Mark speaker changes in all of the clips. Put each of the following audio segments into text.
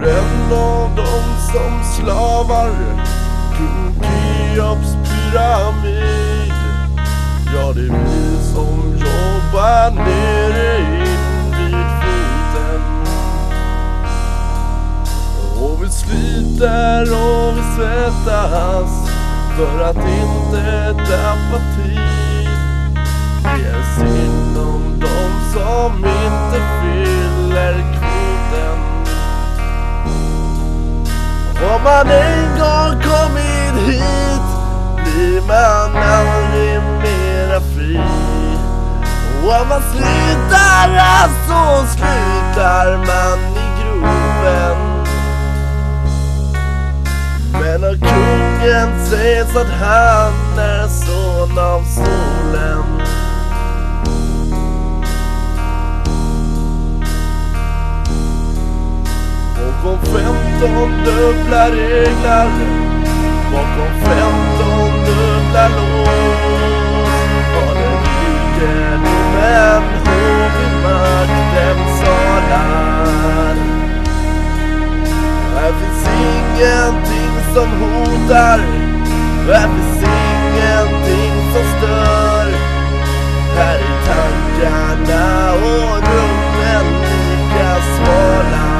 Speaker 1: för en av dem som slavar kring Keops pyramid. Ja, det är vi som jobbar nere invid foten. Och vi sliter och vi svettas för att inte tappa tid. Det är synd Och om man slutar alltså, så slutar man i gropen. Men av kungen sägs att han är son av solen. Bakom femton dubbla reglar Bakom femton dubbla lån som hotar. Här finns ingenting som stör. Här är tankarna och rummen lika svala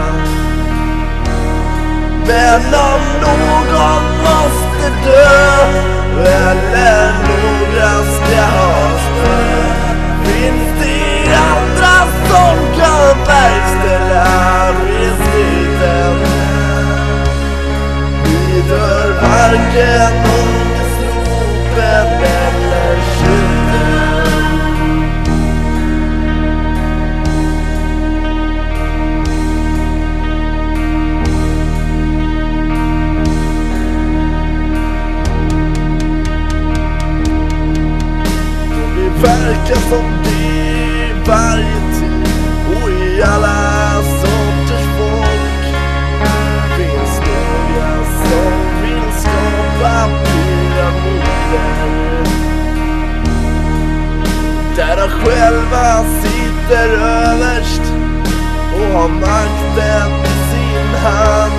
Speaker 1: men om någon måste dö eller några ska ha varken under slopen eller tjuten. Och det verkar som det själva sitter överst och har makten i sin hand.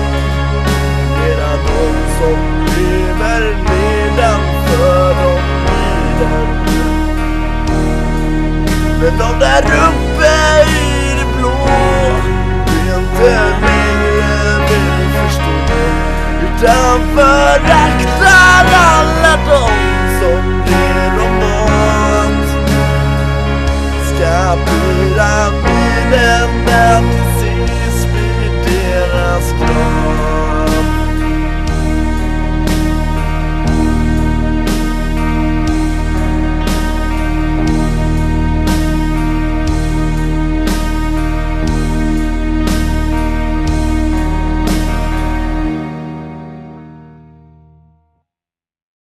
Speaker 1: Medan de som lever nedanför dem lider men de där uppe i det blå inte längre vill förstå utan förakt pyramiden men till sist blir deras krav